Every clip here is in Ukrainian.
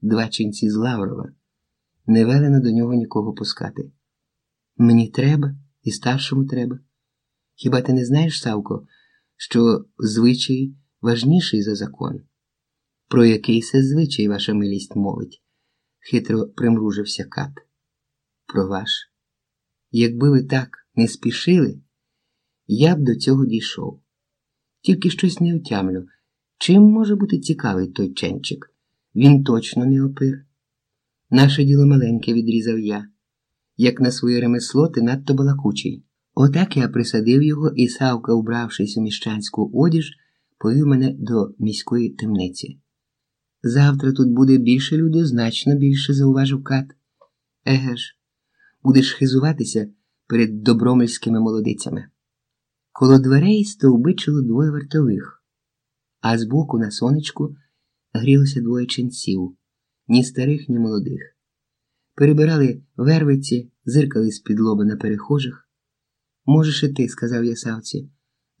два ченці з Лаврова. Не велено до нього нікого пускати. Мені треба, і старшому треба. Хіба ти не знаєш, Савко, що звичай важніший за закон? Про який се звичай ваша милість мовить? хитро примружився кат. Про ваш. Якби ви так не спішили, я б до цього дійшов. Тільки щось не утямлю. Чим може бути цікавий той ченчик? Він точно не опир. Наше діло маленьке, відрізав я. Як на своє ремесло, ти надто балакучий. Отак я присадив його, і Савка, убравшись у міщанську одіж, повів мене до міської темниці. Завтра тут буде більше люду, значно більше, зауважив кат. Еге ж, будеш хизуватися перед добромельськими молодицями. Коло дверей стовбичило двоє вартових, а збоку на сонечку грілося двоє ченців, ні старих, ні молодих. Перебирали вервиці, зиркали з-під лоба на перехожих. Можеш і ти, сказав я Савці,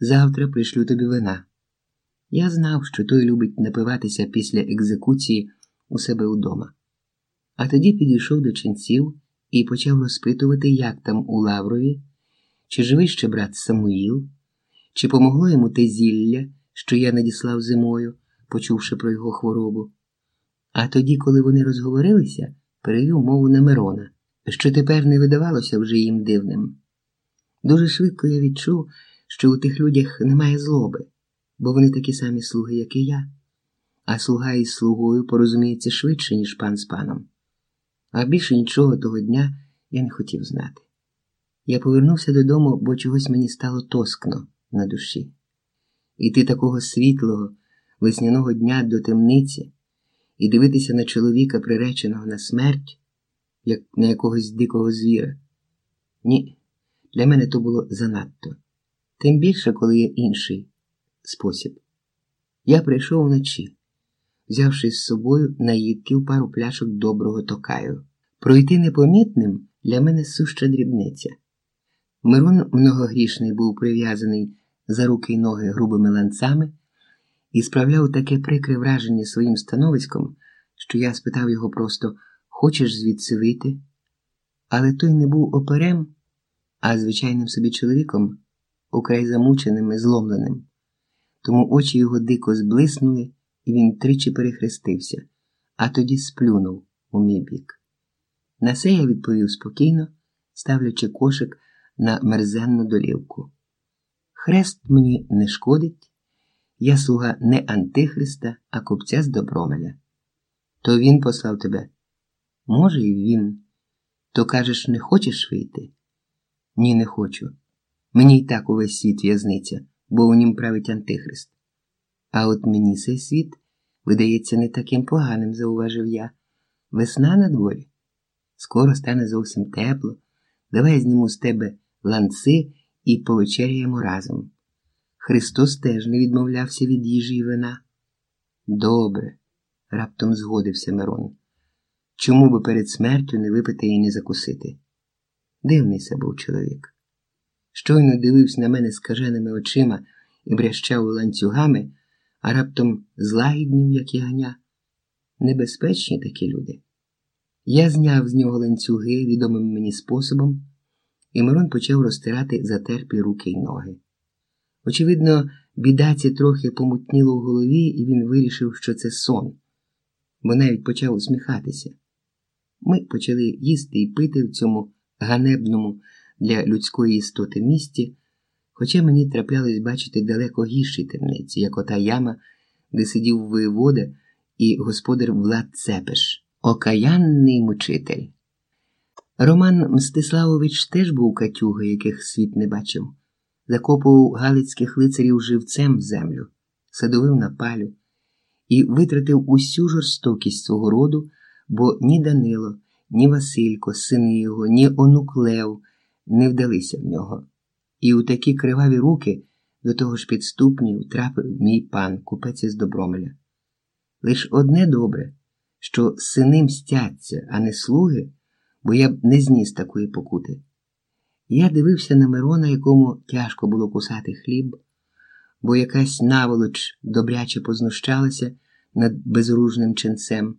завтра пришлю тобі вина. Я знав, що той любить напиватися після екзекуції у себе удома. А тоді підійшов до ченців і почав розпитувати, як там у Лаврові, чи живий ще брат Самуїл, чи помогло йому те зілля, що я надіслав зимою, почувши про його хворобу. А тоді, коли вони розговорилися, перевів мову на Мирона, що тепер не видавалося вже їм дивним. Дуже швидко я відчув, що у тих людях немає злоби, бо вони такі самі слуги, як і я, а слуга із слугою порозуміється швидше, ніж пан з паном. А більше нічого того дня я не хотів знати. Я повернувся додому, бо чогось мені стало тоскно на душі. Іти такого світлого, весняного дня до темниці і дивитися на чоловіка, приреченого на смерть, як на якогось дикого звіра. Ні, для мене то було занадто. Тим більше, коли є інший спосіб. Я прийшов вночі, взявши з собою наїдків пару пляшок доброго токаю. Пройти непомітним для мене суща дрібниця. Мирон многогрішний був прив'язаний за руки й ноги грубими ланцами і справляв таке прикре враження своїм становиськом, що я спитав його просто Хочеш звідси вийти? Але той не був оперем, а звичайним собі чоловіком, украй замученим і зломленим. Тому очі його дико зблиснули, і він тричі перехрестився, а тоді сплюнув у мій бік. На це я відповів спокійно, ставлячи кошик на мерзенну долівку. Хрест мені не шкодить, я слуга не Антихриста, а купця з Добромеля. То він послав тебе. Може, і він. То кажеш, не хочеш вийти? Ні, не хочу. Мені й так увесь світ в'язниця, бо у нім править Антихрист. А от мені цей світ видається не таким поганим, зауважив я. Весна на дворі. Скоро стане зовсім тепло. Давай зніму з тебе ланци і повечеряємо разом. Христос теж не відмовлявся від їжі і вина. Добре, раптом згодився Мирон. Чому би перед смертю не випити і не закусити? Дивний це був чоловік. Щойно дивився на мене скаженими очима і брящав ланцюгами, а раптом злагіднів, як ягня. Небезпечні такі люди. Я зняв з нього ланцюги відомим мені способом, і Мирон почав розтирати затерпі руки й ноги. Очевидно, бідаці трохи помутніло в голові, і він вирішив, що це сон, бо навіть почав усміхатися. Ми почали їсти і пити в цьому ганебному для людської істоти місті, хоча мені траплялось бачити далеко гірші темниці, як ота яма, де сидів воєвода і господар Влад Цепеш, окаянний мучитель. Роман Мстиславович теж був катюга, яких світ не бачив, закопував галицьких лицарів живцем в землю, садовив на палю і витратив усю жорстокість свого роду, бо ні Данило, ні Василько, сини його, ні онук Лев не вдалися в нього. І у такі криваві руки до того ж підступні втрапив мій пан, купець із Добромеля. Лиш одне добре, що сини мстяться, а не слуги, бо я б не зніс такої покути. Я дивився на Мирона, якому тяжко було кусати хліб, бо якась наволоч добряче познущалася над безоружним ченцем,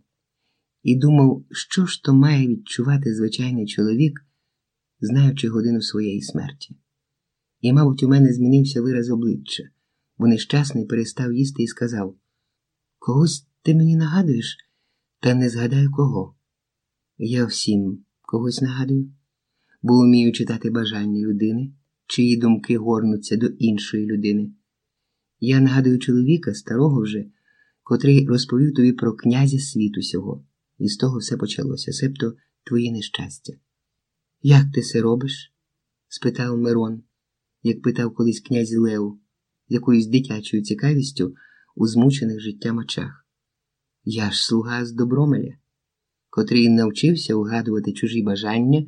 і думав, що ж то має відчувати звичайний чоловік, знаючи годину своєї смерті. І, мабуть, у мене змінився вираз обличчя, бо нещасний перестав їсти і сказав: Когось ти мені нагадуєш, та не згадаю кого. Я всім когось нагадую, бо вмію читати бажання людини, чиї думки горнуться до іншої людини. Я нагадую чоловіка, старого вже, котрий розповів тобі про князя світу сього, і з того все почалося, себто твої нещастя. Як ти це робиш? спитав Мирон, як питав колись князь Лео, з якоюсь дитячою цікавістю у змучених життям очах. Я ж слуга з Добромеля, котрий навчився угадувати чужі бажання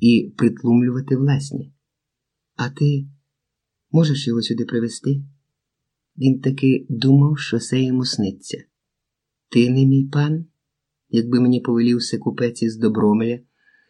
і притлумлювати власні. А ти можеш його сюди привезти? Він таки думав, що це йому сниться. Ти не мій пан, якби мені повелів се купець із Добромеля